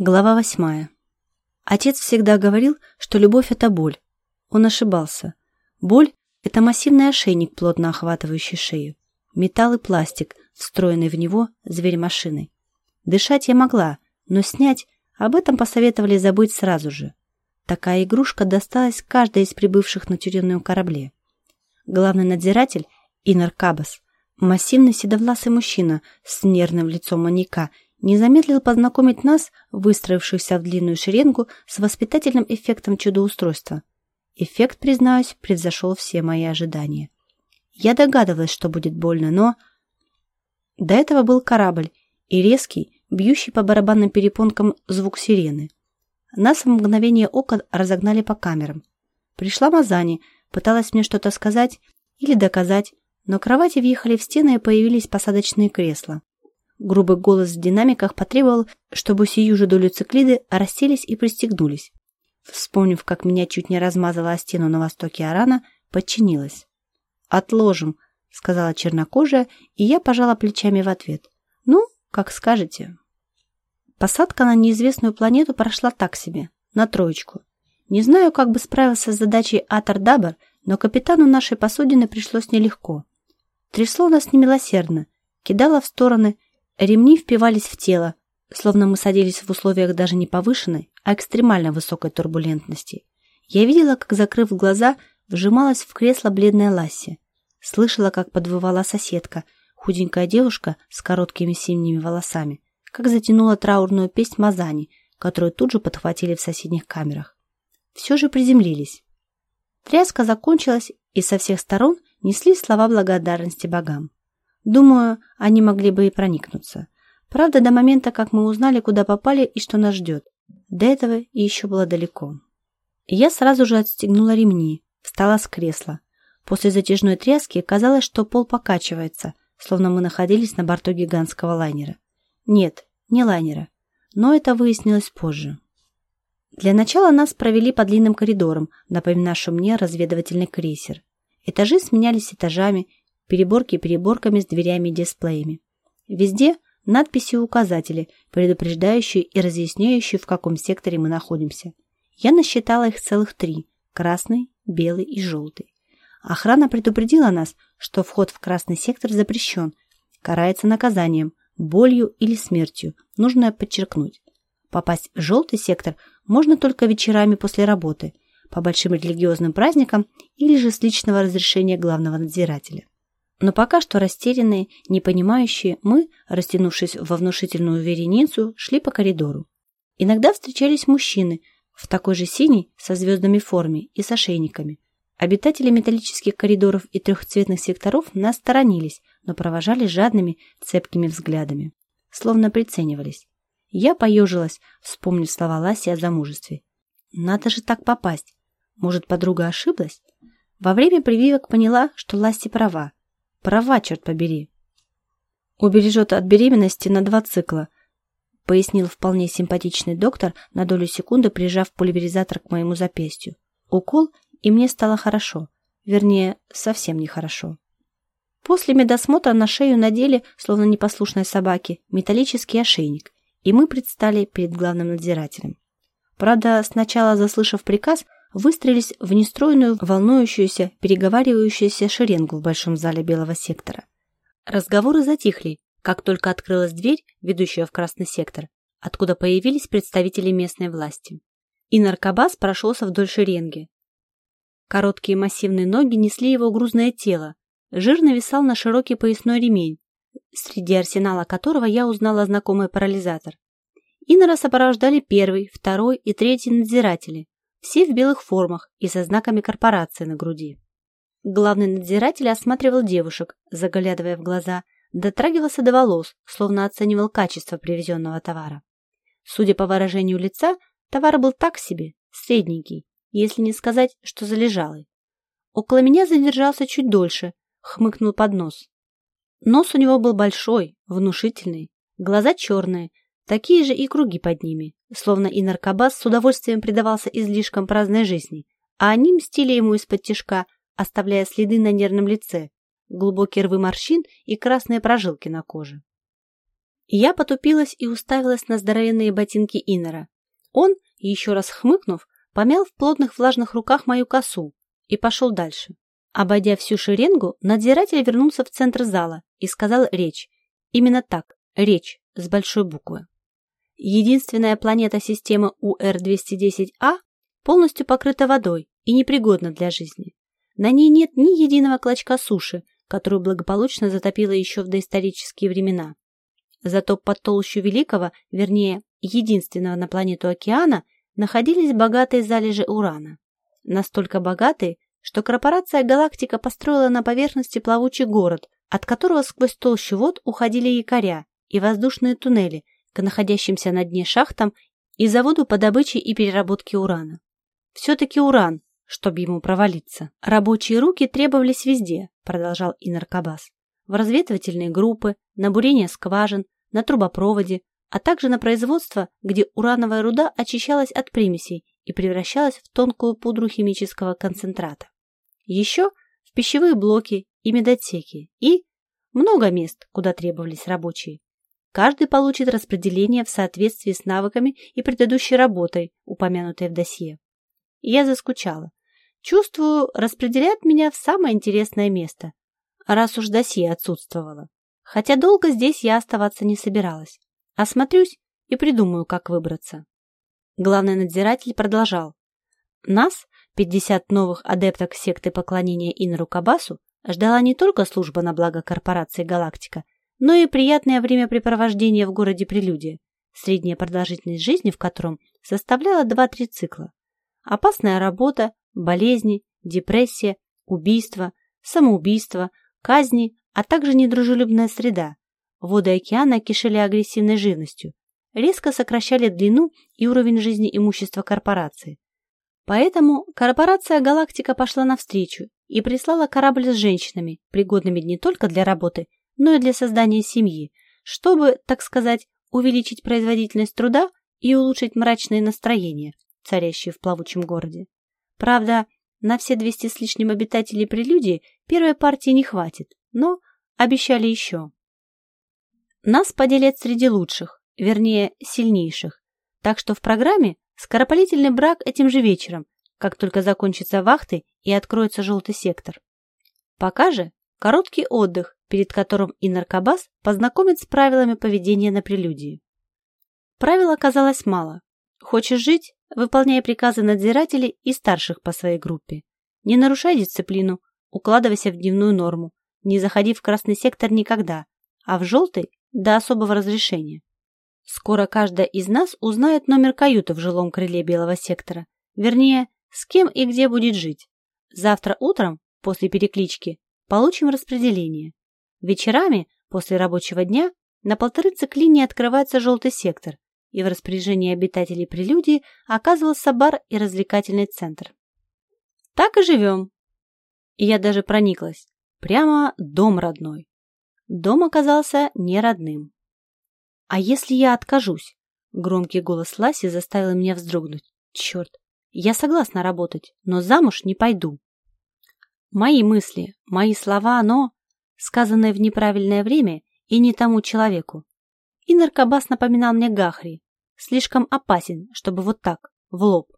Глава восьмая. Отец всегда говорил, что любовь – это боль. Он ошибался. Боль – это массивный ошейник, плотно охватывающий шею. Металл и пластик, встроенный в него зверь машины. Дышать я могла, но снять об этом посоветовали забыть сразу же. Такая игрушка досталась каждой из прибывших на тюремном корабле. Главный надзиратель – Инар Кабас, массивный седовласый мужчина с нервным лицом маньяка – не замедлил познакомить нас, выстроившихся в длинную шеренгу, с воспитательным эффектом чудоустройства. Эффект, признаюсь, превзошел все мои ожидания. Я догадывалась, что будет больно, но... До этого был корабль и резкий, бьющий по барабанным перепонкам звук сирены. Нас в мгновение ока разогнали по камерам. Пришла Мазани, пыталась мне что-то сказать или доказать, но кровати въехали в стены и появились посадочные кресла. Грубый голос в динамиках потребовал, чтобы сию же долю циклиды расселись и пристегнулись. Вспомнив, как меня чуть не размазала о стену на востоке Арана, подчинилась. «Отложим», — сказала чернокожая, и я пожала плечами в ответ. «Ну, как скажете». Посадка на неизвестную планету прошла так себе, на троечку. Не знаю, как бы справился с задачей Атор Дабар, но капитану нашей посудины пришлось нелегко. Трясло нас немилосердно, кидало в стороны, Ремни впивались в тело, словно мы садились в условиях даже не повышенной, а экстремально высокой турбулентности. Я видела, как, закрыв глаза, вжималась в кресло бледная Ласси. Слышала, как подвывала соседка, худенькая девушка с короткими синими волосами, как затянула траурную песнь Мазани, которую тут же подхватили в соседних камерах. Все же приземлились. Тряска закончилась, и со всех сторон несли слова благодарности богам. Думаю, они могли бы и проникнуться. Правда, до момента, как мы узнали, куда попали и что нас ждет. До этого и еще было далеко. Я сразу же отстегнула ремни, встала с кресла. После затяжной тряски казалось, что пол покачивается, словно мы находились на борту гигантского лайнера. Нет, не лайнера. Но это выяснилось позже. Для начала нас провели по длинным коридорам, напоминавшим мне разведывательный крейсер. Этажи сменялись этажами, переборки переборками с дверями и дисплеями. Везде надписи и указатели, предупреждающие и разъясняющие, в каком секторе мы находимся. Я насчитала их целых три – красный, белый и желтый. Охрана предупредила нас, что вход в красный сектор запрещен, карается наказанием, болью или смертью, нужно подчеркнуть. Попасть в желтый сектор можно только вечерами после работы, по большим религиозным праздникам или же с личного разрешения главного надзирателя. Но пока что растерянные, не понимающие, мы, растянувшись во внушительную вереницу, шли по коридору. Иногда встречались мужчины в такой же синей со звездами форме и с ошейниками. Обитатели металлических коридоров и трехцветных секторов нас сторонились, но провожали жадными, цепкими взглядами. Словно приценивались. Я поежилась, вспомнив слова Ласи о замужестве. Надо же так попасть. Может, подруга ошиблась? Во время прививок поняла, что Ласси права. Права, черт побери. Убережет от беременности на два цикла, пояснил вполне симпатичный доктор, на долю секунды прижав пульверизатор к моему запястью. Укол, и мне стало хорошо. Вернее, совсем нехорошо. После медосмотра на шею надели, словно непослушной собаки, металлический ошейник, и мы предстали перед главным надзирателем. Правда, сначала, заслышав приказ, выстроились в нестроенную, волнующуюся, переговаривающуюся шеренгу в большом зале белого сектора. Разговоры затихли, как только открылась дверь, ведущая в красный сектор, откуда появились представители местной власти. И наркобас прошелся вдоль шеренги. Короткие массивные ноги несли его грузное тело, жир нависал на широкий поясной ремень, среди арсенала которого я узнала знакомый парализатор. Инора сопровождали первый, второй и третий надзиратели, все в белых формах и со знаками корпорации на груди. Главный надзиратель осматривал девушек, заглядывая в глаза, дотрагивался до волос, словно оценивал качество привезенного товара. Судя по выражению лица, товар был так себе, средненький, если не сказать, что залежалый. Около меня задержался чуть дольше, хмыкнул под нос. Нос у него был большой, внушительный, глаза черные, Такие же и круги под ними, словно и наркобас с удовольствием предавался излишкам праздной жизни, а они мстили ему из-под тишка, оставляя следы на нервном лице, глубокие рвы морщин и красные прожилки на коже. Я потупилась и уставилась на здоровенные ботинки Иннера. Он, еще раз хмыкнув, помял в плотных влажных руках мою косу и пошел дальше. Обойдя всю шеренгу, надзиратель вернулся в центр зала и сказал речь. Именно так, речь, с большой буквы. Единственная планета системы УР-210А полностью покрыта водой и непригодна для жизни. На ней нет ни единого клочка суши, которую благополучно затопило еще в доисторические времена. Зато под толщу Великого, вернее, единственного на планету океана, находились богатые залежи урана. Настолько богатые, что корпорация «Галактика» построила на поверхности плавучий город, от которого сквозь толщу вод уходили якоря и воздушные туннели к находящимся на дне шахтам и заводу по добыче и переработке урана. Все-таки уран, чтобы ему провалиться. Рабочие руки требовались везде, продолжал Инаркабас. В разведывательные группы, на бурение скважин, на трубопроводе, а также на производство, где урановая руда очищалась от примесей и превращалась в тонкую пудру химического концентрата. Еще в пищевые блоки и медотсеки и много мест, куда требовались рабочие. Каждый получит распределение в соответствии с навыками и предыдущей работой, упомянутой в досье. Я заскучала. Чувствую, распределят меня в самое интересное место, раз уж досье отсутствовало. Хотя долго здесь я оставаться не собиралась. Осмотрюсь и придумаю, как выбраться. Главный надзиратель продолжал. Нас, 50 новых адепток секты поклонения Инру Кабасу, ждала не только служба на благо корпорации «Галактика», но и приятное времяпрепровождение в городе Прелюдия, средняя продолжительность жизни в котором составляла 2-3 цикла. Опасная работа, болезни, депрессия, убийство, самоубийство, казни, а также недружелюбная среда. Воды океана кишели агрессивной живностью, резко сокращали длину и уровень жизни имущества корпорации. Поэтому корпорация «Галактика» пошла навстречу и прислала корабль с женщинами, пригодными не только для работы, но и для создания семьи, чтобы, так сказать, увеличить производительность труда и улучшить мрачное настроение, царящее в плавучем городе. Правда, на все 200 с лишним обитателей прелюдии первой партии не хватит, но обещали еще. Нас поделят среди лучших, вернее, сильнейших, так что в программе скоропалительный брак этим же вечером, как только закончатся вахты и откроется желтый сектор. Пока же короткий отдых, перед которым и наркобас познакомит с правилами поведения на прелюдии. Правил оказалось мало. Хочешь жить – выполняй приказы надзирателей и старших по своей группе. Не нарушай дисциплину, укладывайся в дневную норму, не заходи в красный сектор никогда, а в желтый – до особого разрешения. Скоро каждая из нас узнает номер каюты в жилом крыле белого сектора, вернее, с кем и где будет жить. Завтра утром, после переклички, получим распределение. Вечерами, после рабочего дня, на полторы циклинии открывается желтый сектор, и в распоряжении обитателей прелюдии оказывался бар и развлекательный центр. Так и живем. И я даже прониклась. Прямо дом родной. Дом оказался не родным. «А если я откажусь?» Громкий голос Ласи заставил меня вздрогнуть. «Черт, я согласна работать, но замуж не пойду». Мои мысли, мои слова, но сказанное в неправильное время и не тому человеку. И наркобас напоминал мне Гахри, слишком опасен, чтобы вот так, в лоб.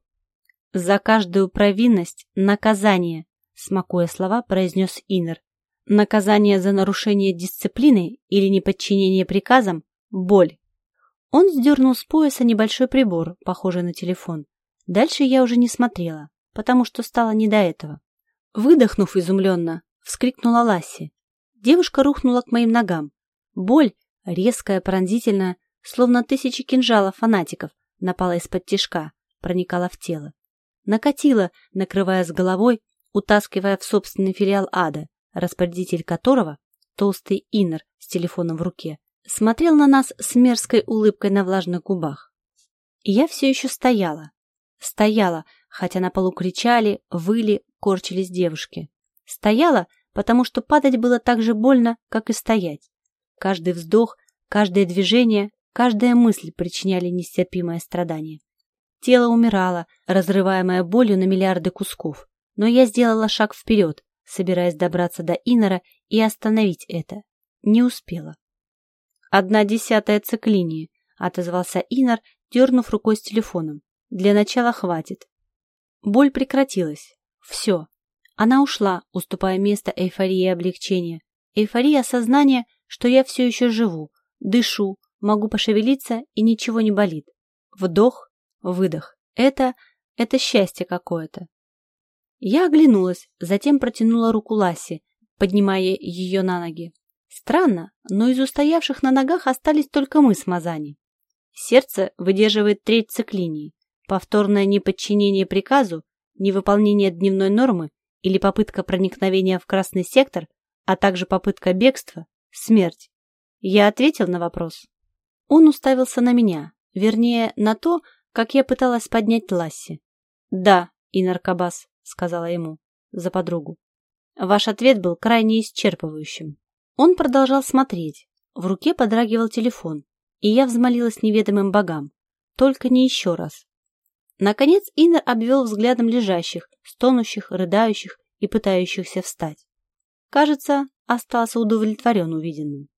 «За каждую провинность – наказание», – смакуя слова, произнес Инер. «Наказание за нарушение дисциплины или неподчинение приказам – боль». Он сдернул с пояса небольшой прибор, похожий на телефон. Дальше я уже не смотрела, потому что стало не до этого. Выдохнув изумленно, вскрикнула Ласси. Девушка рухнула к моим ногам. Боль, резкая, пронзительная, словно тысячи кинжалов фанатиков, напала из-под тишка, проникала в тело. Накатила, накрывая с головой, утаскивая в собственный филиал ада, распорядитель которого, толстый инер с телефоном в руке, смотрел на нас с мерзкой улыбкой на влажных губах. И я все еще стояла. Стояла, хотя на полу кричали, выли, корчились девушки. Стояла, потому что падать было так же больно, как и стоять. Каждый вздох, каждое движение, каждая мысль причиняли нестерпимое страдание. Тело умирало, разрываемое болью на миллиарды кусков, но я сделала шаг вперед, собираясь добраться до Инора и остановить это. Не успела. «Одна десятая циклинии», — отозвался Инар, дернув рукой с телефоном. «Для начала хватит». Боль прекратилась. Все. Она ушла, уступая место эйфории облегчения. Эйфория осознания, что я все еще живу, дышу, могу пошевелиться и ничего не болит. Вдох, выдох. Это... это счастье какое-то. Я оглянулась, затем протянула руку Лассе, поднимая ее на ноги. Странно, но из устоявших на ногах остались только мы с Мазани. Сердце выдерживает треть циклинии. Повторное неподчинение приказу, невыполнение дневной нормы или попытка проникновения в красный сектор, а также попытка бегства – смерть. Я ответил на вопрос. Он уставился на меня, вернее, на то, как я пыталась поднять Ласси. «Да, и наркобас», — сказала ему, за подругу. Ваш ответ был крайне исчерпывающим. Он продолжал смотреть. В руке подрагивал телефон, и я взмолилась неведомым богам. Только не еще раз. Наконец Иннер обвел взглядом лежащих, стонущих, рыдающих и пытающихся встать. Кажется, остался удовлетворен увиденным.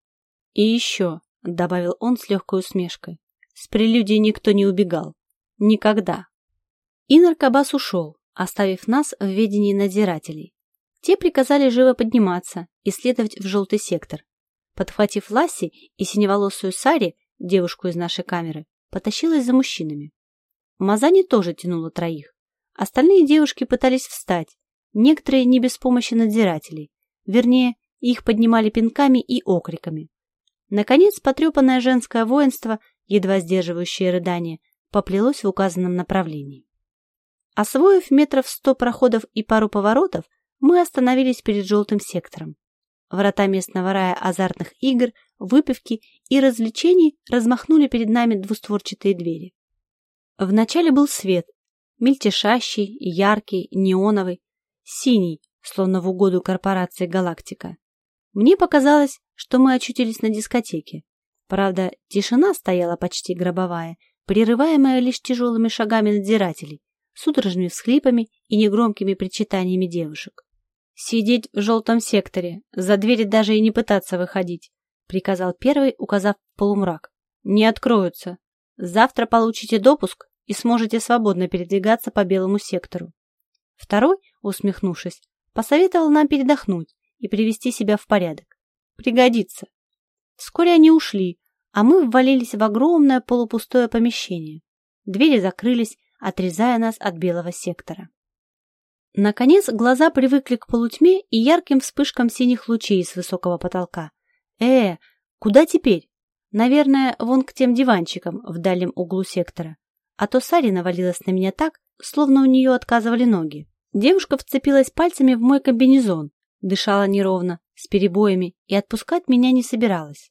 «И еще», — добавил он с легкой усмешкой, — «с прелюдией никто не убегал. Никогда». Иннер Кабас ушел, оставив нас в ведении надзирателей. Те приказали живо подниматься и следовать в желтый сектор. Подхватив Ласси и синеволосую Сари, девушку из нашей камеры, потащилась за мужчинами. Мазани тоже тянула троих. Остальные девушки пытались встать, некоторые не без помощи надзирателей. Вернее, их поднимали пинками и окриками. Наконец, потрепанное женское воинство, едва сдерживающее рыдание, поплелось в указанном направлении. Освоив метров сто проходов и пару поворотов, мы остановились перед желтым сектором. Врата местного рая азартных игр, выпивки и развлечений размахнули перед нами двустворчатые двери. Вначале был свет, мельтешащий, яркий, неоновый, синий, словно в угоду корпорации «Галактика». Мне показалось, что мы очутились на дискотеке. Правда, тишина стояла почти гробовая, прерываемая лишь тяжелыми шагами надзирателей, судорожными всхлипами и негромкими причитаниями девушек. «Сидеть в желтом секторе, за двери даже и не пытаться выходить», приказал первый, указав полумрак. «Не откроются. Завтра получите допуск и сможете свободно передвигаться по белому сектору». Второй, усмехнувшись, посоветовал нам передохнуть и привести себя в порядок. Пригодится. Вскоре они ушли, а мы ввалились в огромное полупустое помещение. Двери закрылись, отрезая нас от белого сектора. Наконец глаза привыкли к полутьме и ярким вспышкам синих лучей с высокого потолка. Э, куда теперь? Наверное, вон к тем диванчикам в дальнем углу сектора. А то Сари навалилась на меня так, словно у нее отказывали ноги. Девушка вцепилась пальцами в мой комбинезон, дышала неровно, с перебоями и отпускать меня не собиралась.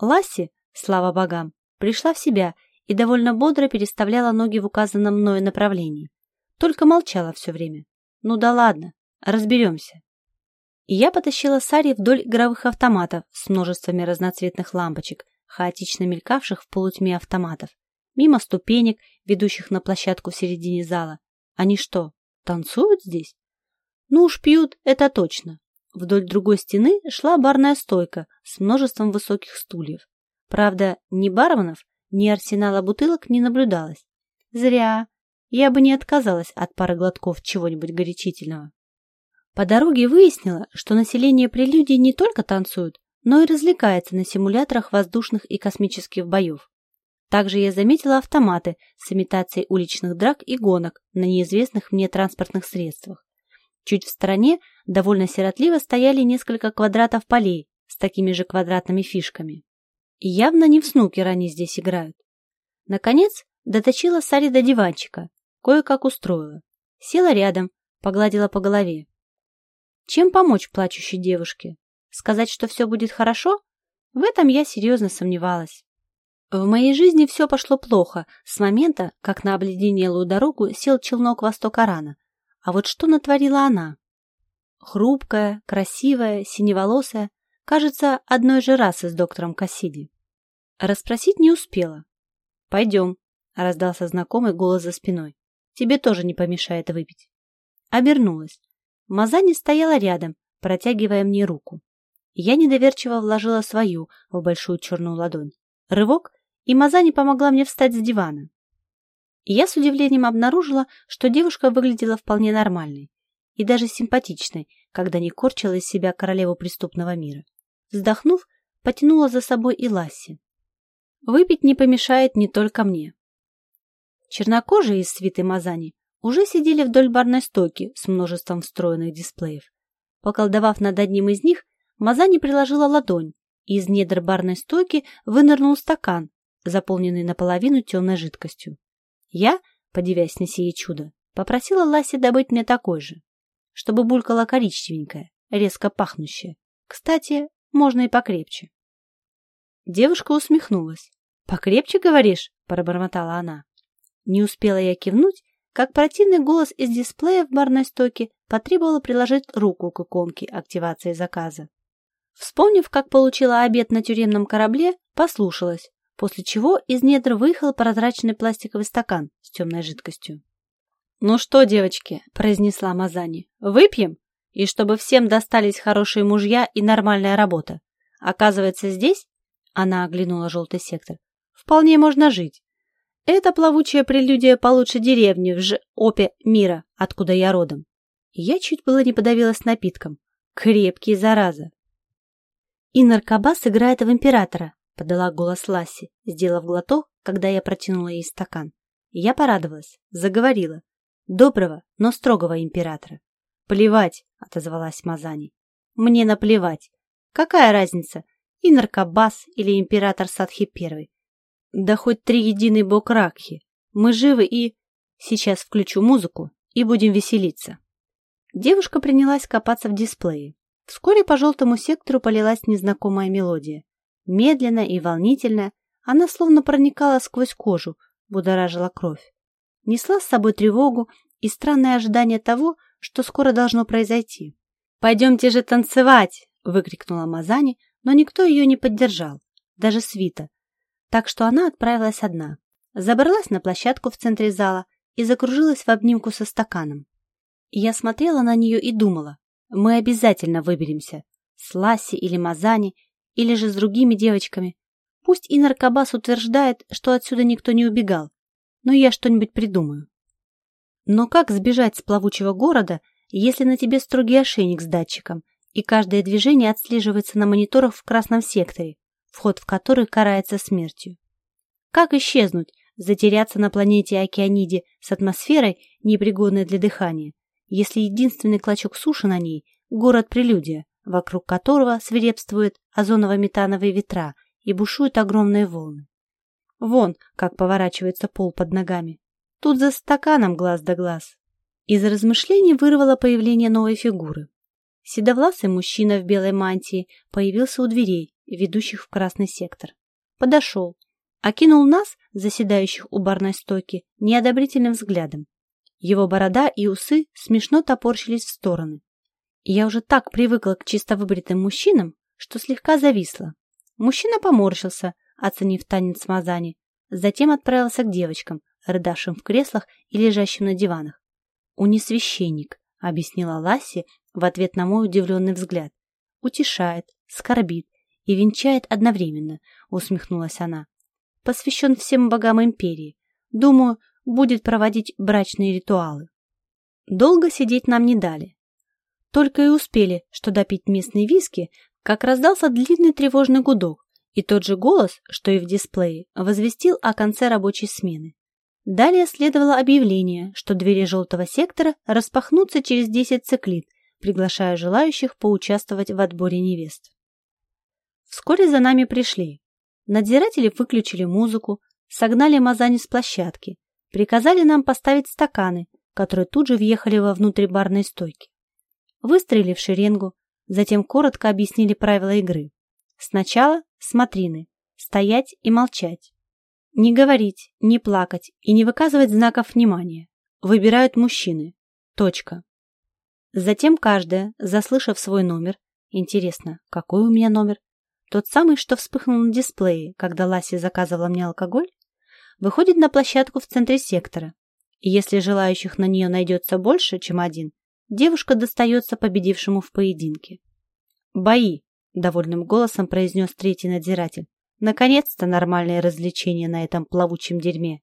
Ласси, слава богам, пришла в себя и довольно бодро переставляла ноги в указанном мною направлении. Только молчала все время. Ну да ладно, разберемся. И я потащила Сари вдоль игровых автоматов с множествами разноцветных лампочек, хаотично мелькавших в полутьме автоматов, мимо ступенек, ведущих на площадку в середине зала. Они что, танцуют здесь? Ну уж пьют, это точно. Вдоль другой стены шла барная стойка с множеством высоких стульев. Правда, ни барменов, ни арсенала бутылок не наблюдалось. Зря. Я бы не отказалась от пары глотков чего-нибудь горячительного. По дороге выяснила, что население прелюдии не только танцует, но и развлекается на симуляторах воздушных и космических боев. Также я заметила автоматы с имитацией уличных драк и гонок на неизвестных мне транспортных средствах. Чуть в стороне довольно сиротливо стояли несколько квадратов полей с такими же квадратными фишками. И явно не в снукер они здесь играют. Наконец, доточила Сари до диванчика, кое-как устроила. Села рядом, погладила по голове. Чем помочь плачущей девушке? Сказать, что все будет хорошо? В этом я серьезно сомневалась. В моей жизни все пошло плохо с момента, как на обледенелую дорогу сел челнок Восток-Арана. А вот что натворила она? Хрупкая, красивая, синеволосая, кажется, одной же расы с доктором Кассиди. Расспросить не успела. «Пойдем», — раздался знакомый голос за спиной. «Тебе тоже не помешает выпить». Обернулась. Мазани стояла рядом, протягивая мне руку. Я недоверчиво вложила свою в большую черную ладонь. Рывок, и Мазани помогла мне встать с дивана. Я с удивлением обнаружила, что девушка выглядела вполне нормальной и даже симпатичной, когда не корчила из себя королеву преступного мира. Вздохнув, потянула за собой и Ласси. Выпить не помешает не только мне. Чернокожие из свиты Мазани уже сидели вдоль барной стойки с множеством встроенных дисплеев. Поколдовав над одним из них, Мазани приложила ладонь, и из недр барной стойки вынырнул стакан, заполненный наполовину темной жидкостью. Я, подивясь на сие чудо, попросила Ласси добыть мне такой же, чтобы булькала коричневенькая, резко пахнущая. Кстати, можно и покрепче. Девушка усмехнулась. «Покрепче, говоришь?» – пробормотала она. Не успела я кивнуть, как противный голос из дисплея в барной стойке потребовала приложить руку к иконке активации заказа. Вспомнив, как получила обед на тюремном корабле, послушалась, после чего из недр выехал прозрачный пластиковый стакан с темной жидкостью. «Ну что, девочки», — произнесла Мазани, — «выпьем? И чтобы всем достались хорошие мужья и нормальная работа. Оказывается, здесь...» — она оглянула желтый сектор. «Вполне можно жить. Это плавучая прелюдия получше деревни в Ж-Опе мира, откуда я родом. Я чуть было не подавилась напитком. Крепкий, зараза. «И наркобас играет в императора», — подала голос Ласси, сделав глоток, когда я протянула ей стакан. Я порадовалась, заговорила. Доброго, но строгого императора. «Плевать», — отозвалась Мазани. «Мне наплевать. Какая разница, и наркобас или император Садхи Первый? Да хоть три единый бог Ракхи. Мы живы и... Сейчас включу музыку и будем веселиться». Девушка принялась копаться в дисплее. Вскоре по желтому сектору полилась незнакомая мелодия. Медленно и волнительно она словно проникала сквозь кожу, будоражила кровь. Несла с собой тревогу и странное ожидание того, что скоро должно произойти. «Пойдемте же танцевать!» — выкрикнула Мазани, но никто ее не поддержал, даже Свита. Так что она отправилась одна, забралась на площадку в центре зала и закружилась в обнимку со стаканом. Я смотрела на нее и думала, мы обязательно выберемся. С Ласси или Мазани, или же с другими девочками. Пусть и наркобас утверждает, что отсюда никто не убегал, но я что-нибудь придумаю. Но как сбежать с плавучего города, если на тебе строгий ошейник с датчиком, и каждое движение отслеживается на мониторах в красном секторе, вход в который карается смертью? Как исчезнуть, затеряться на планете Океаниде с атмосферой, непригодной для дыхания, если единственный клочок суши на ней – город-прелюдия, вокруг которого свирепствуют озоново-метановые ветра и бушуют огромные волны. Вон, как поворачивается пол под ногами. Тут за стаканом глаз да глаз. Из размышлений вырвало появление новой фигуры. Седовласый мужчина в белой мантии появился у дверей, ведущих в красный сектор. Подошел, окинул нас, заседающих у барной стойки, неодобрительным взглядом. Его борода и усы смешно топорщились в стороны. Я уже так привыкла к чисто выбритым мужчинам, что слегка зависла. Мужчина поморщился, оценив танец Мазани, затем отправился к девочкам, рыдавшим в креслах и лежащим на диванах. «У не священник», — объяснила Ласси в ответ на мой удивленный взгляд. «Утешает, скорбит и венчает одновременно», — усмехнулась она. «Посвящен всем богам империи. Думаю, будет проводить брачные ритуалы. Долго сидеть нам не дали. Только и успели, что допить местные виски, как раздался длинный тревожный гудок, и тот же голос, что и в дисплее, возвестил о конце рабочей смены. Далее следовало объявление, что двери желтого сектора распахнутся через 10 циклит, приглашая желающих поучаствовать в отборе невест. Вскоре за нами пришли. Надзиратели выключили музыку, согнали Мазани с площадки, Приказали нам поставить стаканы, которые тут же въехали во внутрь барной стойки. Выстроили в шеренгу, затем коротко объяснили правила игры. Сначала смотрины, стоять и молчать. Не говорить, не плакать и не выказывать знаков внимания. Выбирают мужчины. Точка. Затем каждая, заслышав свой номер, интересно, какой у меня номер? Тот самый, что вспыхнул на дисплее, когда Ласи заказывала мне алкоголь? выходит на площадку в центре сектора. И если желающих на нее найдется больше, чем один, девушка достается победившему в поединке. Бои. довольным голосом произнес третий надзиратель. Наконец-то нормальное развлечение на этом плавучем дерьме.